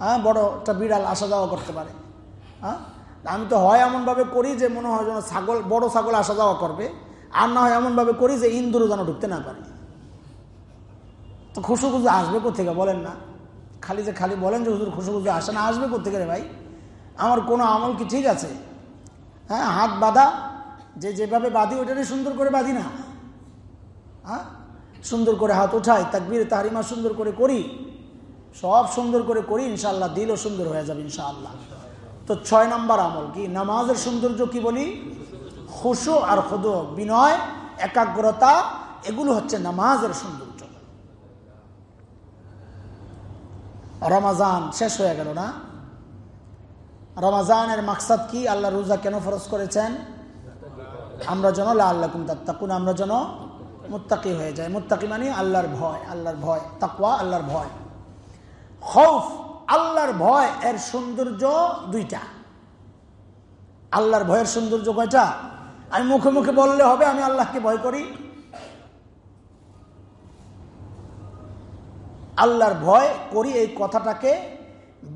হ্যাঁ বড় একটা বিড়াল আসা যাওয়া করতে পারে। হ্যাঁ আমি তো হয় এমনভাবে করি যে মনে হয় যেন ছাগল, বড় ছাগল আসা যাওয়া করবে, আর না হয় এমনভাবে করি যে ইন্দুরও যেন ঢুকতে না পারে। তো খুশু খুশু আসবে কোথেকে বলেন না? খালি যে খালি বলেন যে হুজুর খুশু খুশু আসে না, আসবে কোথেকে রে ভাই? আমার কোনো আমল কি ঠিক আছে? হ্যাঁ হাত বাঁধা, যে যেভাবে বাঁধি ওইটারই সুন্দর করে বাঁধি না। হ্যাঁ সুন্দর করে হাত উঠাই, তাকবির, তাহারিমা সুন্দর করে করি, সব সুন্দর করে করি ইনশাল্লাহ দিলও সুন্দর হয়ে যাবে ইনশাআল্লাহ। তো ছয় নম্বর আমল কি? নামাজের সৌন্দর্য কি বলি? খুশু আর খুদ, বিনয়, একাগ্রতা, এগুলো হচ্ছে নামাজের সৌন্দর্য। রমাজান শেষ হয়ে গেল না? রমাজানের মাকসাদ কি? আল্লাহ রোজা কেন ফরজ করেছেন? আমরা যেন আল্লাহ তাকুন আমরা যেন মুত্তাকি হয়ে যায় মুত্তাকি মানে আল্লাহর ভয় আল্লাহর ভয়। তাকুয়া আল্লাহর ভয়। খৌফ, আল্লাহর ভয়, এর সৌন্দর্য দুইটা। আল্লাহর ভয়ের সৌন্দর্য কয়টা? আমি মুখে মুখে বললে হবে, আমি আল্লাহকে ভয় করি। আল্লাহর ভয় করি এই কথাটাকে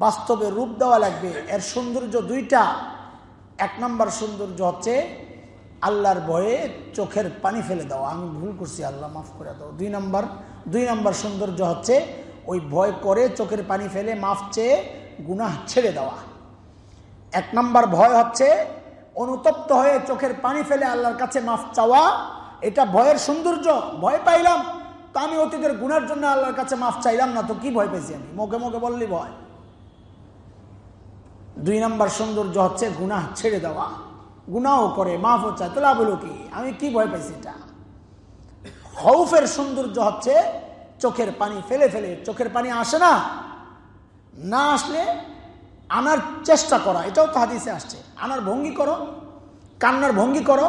বাস্তবে রূপ দেওয়া লাগবে। এর সৌন্দর্য দুইটা। এক নম্বর সৌন্দর্য হচ্ছে আল্লাহর ভয়ে চোখের পানি ফেলে দেওয়া আমি ভুল করছি, আল্লাহ মাফ করে দাও। দুই নম্বর দুই নম্বর সৌন্দর্য হচ্ছে ওই ভয় করে চোখের পানি ফেলে, মাফ চেয়ে গুনাহ ছেড়ে দেওয়া। এক নম্বর ভয় হচ্ছে অনুতপ্ত হয়ে চোখের পানি ফেলে আল্লাহর কাছে মাফ চাওয়া। এটা ভয়ের সৌন্দর্য। ভয় পাইলাম তো আমি অতীতের গুনার জন্য আল্লাহর কাছে মাফ চাইলাম না, তো কি ভয় পেয়েছি আমি? মুখে মুখে বললি ভয়। দুই নম্বর সৌন্দর্য হচ্ছে গুনাহ ছেড়ে দেওয়া। গুনাও করে, মাফও চায় তোলা বলো কি? আমি কি ভয় পাইছি এটা? হৌফের সৌন্দর্য হচ্ছে চোখের পানি ফেলে ফেলে, চোখের পানি আসে না? না আসলে আনার চেষ্টা করা, এটাও তো হাদিসে আসছে। আনার ভঙ্গি করো, কান্নার ভঙ্গি করো।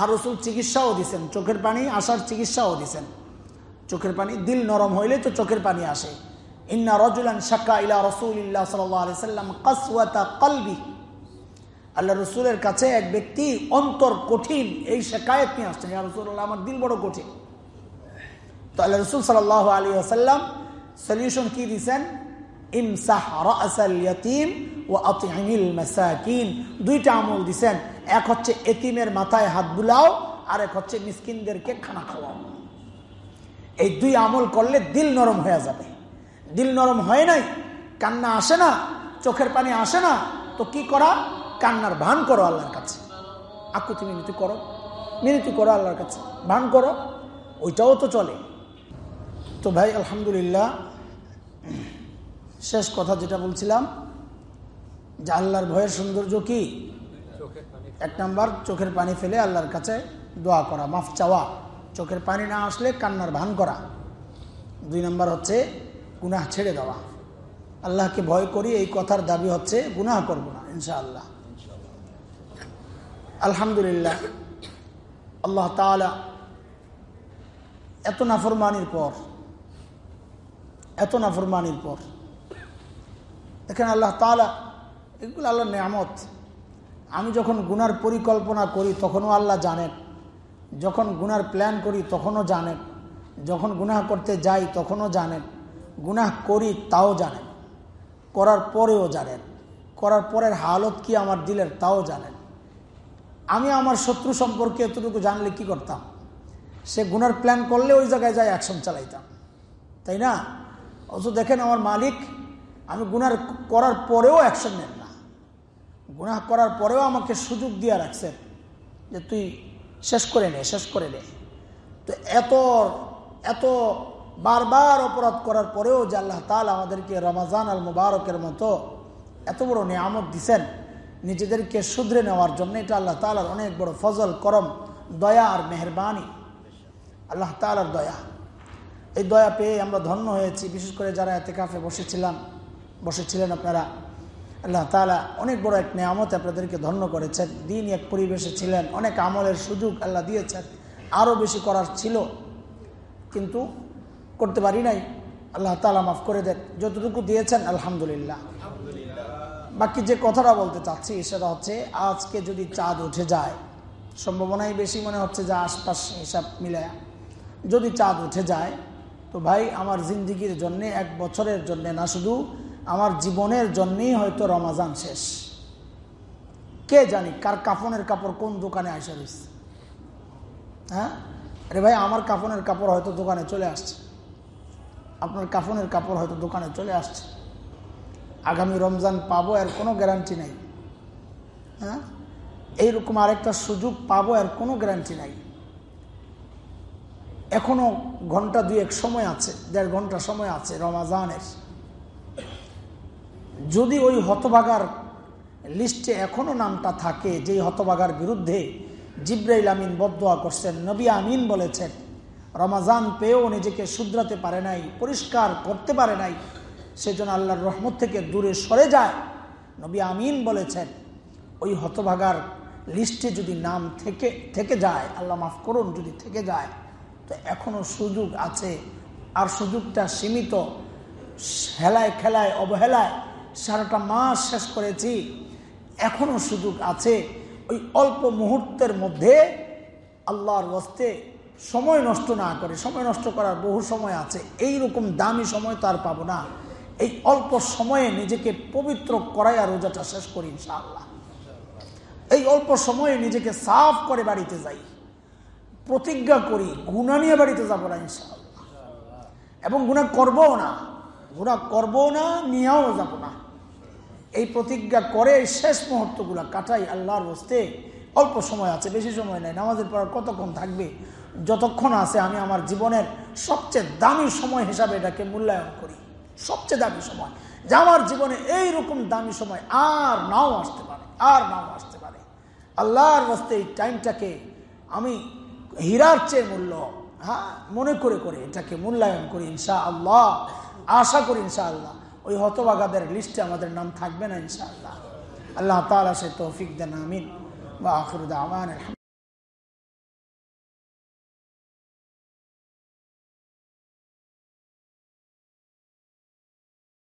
আর রসুল চিকিৎসাও দিছেন, চোখের পানি আসার চিকিৎসাও দিছেন। চোখের পানি, দিল নরম হইলে তো চোখের পানি আসে। ইন্না রজুলান শাক্কা ইলা রসুল্লাহ সাল্লাম কাসওয়াতা কলবি। আল্লাহ রসুলের কাছে এক ব্যক্তি অন্তর কঠিন, এই শেখায়ত নিয়ে আসছেন, ইয়া রসুল্লাহ আমার দিল বড় কঠিন। তো আল্লাহ রসুল সাল আলী আসাল্লাম সলিউশন কি ইয়াতিম ও দুইটা আমল দিছেন, এক হচ্ছে এতিমের মাথায় হাত বুলাও, আর এক হচ্ছে মিসকিনদেরকে খানা খাওয়াও। এই দুই আমল করলে দিল নরম হয়ে যাবে। দিল নরম হয় নাই কান্না আসে না চোখের পানি আসে না তো কি করা? কান্নার ভান করো আল্লাহর কাছে। আকুতি মিনতি করো। মিনতি করো আল্লাহর কাছে। ভান করো। ওইটাও তো চলে। তো ভাই আলহামদুলিল্লাহ শেষ কথা যেটা বলছিলাম যে আল্লাহর ভয়ের সৌন্দর্য কি? এক নাম্বার চোখের পানি ফেলে আল্লাহর কাছে দোয়া করা মাফ চাওয়া। চোখের পানি না আসলে কান্নার ভান করা। দুই নম্বর হচ্ছে গুনাহ ছেড়ে দেওয়া। আল্লাহকে ভয় করি, এই কথার দাবি হচ্ছে গুনাহ করব না, ইনশাআল্লাহ। আলহামদুলিল্লাহ, আল্লাহ তালা এত নাফরমানির পর, এত নাফরমানির পর, দেখেন আল্লাহ তালা এগুলো আল্লাহ নেয়ামত। আমি যখন গুনার পরিকল্পনা করি, তখনও আল্লাহ জানেন। যখন গুনার প্ল্যান করি, তখনও জানেন যখন গুনাহ করতে যাই, তখনও জানেন গুনাহ করি, তাও জানেন করার পরেও জানেন করার পরের হালত কি আমার দিলের, তাও জানেন আমি আমার শত্রু সম্পর্কে এতটুকু জানলে কি করতাম? সে গুনার প্ল্যান করলে ওই জায়গায় যাই অ্যাকশন চালাইতাম। তাই না? অথচ দেখেন আমার মালিক, আমি গুনার করার পরেও অ্যাকশন নেন না। গুনাহ করার পরেও আমাকে সুযোগ দিয়ে রাখছেন যে তুই শেষ করে নে, শেষ করে নে। তো এত এত বারবার অপরাধ করার পরেও যে আল্লাহ তাল আমাদেরকে রমাজান আল মুবারকের মতো এত বড় নিয়ামত দিছেন, নিজেদেরকে শুধরে নেওয়ার জন্য এটা আল্লাহ তালার অনেক বড় ফজল, করম, দয়া আর মেহরবানি। আল্লাহ তালার দয়া। এই দয়া পেয়ে আমরা ধন্য হয়েছি। বিশেষ করে যারা এতে কাফে বসেছিলাম, বসেছিলেন আপনারা। আল্লাহ তালা অনেক বড় এক নিয়ামত আপনাদেরকে ধন্য করেছেন। দিন এক পরিবেশে ছিলেন, অনেক আমলের সুযোগ আল্লাহ দিয়েছেন। আরও বেশি করার ছিল। কিন্তু করতে পারি নাই। আল্লাহ তালা মাফ করে দেন। যতটুকু দিয়েছেন, আলহামদুলিল্লাহ। বাকি যে কথাটা বলতে চাচ্ছি, সেটা হচ্ছে আজকে যদি চাঁদ উঠে যায়, সম্ভাবনাই বেশি মনে হচ্ছে যে আশপাশ হিসাব মিলায়া। যদি চাঁদ উঠে যায়, তো ভাই, আমার জিন্দিগির জন্যে, এক বছরের জন্যে না, শুধু আমার জীবনের জন্যেই হয়তো রমাজান শেষ। কে জানি কার কাফনের কাপড় কোন দোকানে আসা রয়েছে? হ্যাঁ? আরে ভাই, আমার কাফনের কাপড় হয়তো দোকানে চলে আসছে। আপনার কাফনের কাপড় হয়তো দোকানে চলে আসছে। আগামী রমজান পাবো, এর কোনো গ্যারান্টি নাই। হ্যাঁ? এইরকম আরেকটা সুযোগ পাবো, এর কোনো গ্যারান্টি নাই। এখনও ঘণ্টা দুয়েক সময় আছে, দেড় ঘণ্টা সময় আছে রমাজানের। যদি ওই হতভাগার লিস্টে এখনও নামটা থাকে, যেই হতভাগার বিরুদ্ধে জিব্রাইল আমিন বদোয়া করছেন, নবী আমিন বলেছেন, রমাজান পেয়েও নিজেকে শুধরাতে পারে নাই, পরিষ্কার করতে পারে নাই, সেজন্য আল্লাহর রহমত থেকে দূরে সরে যায়, নবী আমিন বলেছেন, ওই হতভাগার লিস্টে যদি নাম থেকে থেকে যায়, আল্লাহ মাফ করুন, যদি থেকে যায়, তো এখনও সুযোগ আছে, আর সুযোগটা সীমিত, হেলায় খেলায়, অবহেলায় সারাটা মাস শেষ করেছি, এখনও সুযোগ আছে। ওই অল্প মুহূর্তের মধ্যে আল্লাহর বস্তে সময় নষ্ট না করে, সময় নষ্ট করার বহু সময় আছে। এই রকম দামি সময় তো আর পাবো না। এই অল্প সময়ে নিজেকে পবিত্র করাই আর রোজাটা শেষ করি ইনশাআল্লাহ। এই অল্প সময়ে নিজেকে সাফ করে বাড়িতে যাই। প্রতিজ্ঞা করি গুণা নিয়ে বাড়িতে যাব না ইনশাআল্লাহ। এবং গুণা করবও না গুণা করব না, নিয়েও যাব না। এই প্রতিজ্ঞা করে শেষ মুহূর্তগুলো কাটাই আল্লাহর বস্তে অল্প সময় আছে, বেশি সময় নেই, নামাজের পর কতক্ষণ থাকবে? যতক্ষণ আছে আমি আমার জীবনের সবচেয়ে দামি সময় হিসাবে এটাকে মূল্যায়ন করি। সবচেয়ে দামি সময়। যে আমার জীবনে এই রকম দামি সময় আর নাও আসতে পারে, আর নাও আসতে পারে। আল্লাহর বস্তে এই টাইমটাকে আমি হীরার চেয়ে মূল্য হ্যাঁ মনে করে করে এটাকে মূল্যায়ন করি ইনশা আল্লাহ আশা করি ইনশা আল্লাহ ওই হতবাগাদের লিস্টে আমাদের নাম থাকবে না ইনশাআল্লাহ। আল্লাহ তালা সে তৌফিক দেন, আমিন। বা আখরুদ আমান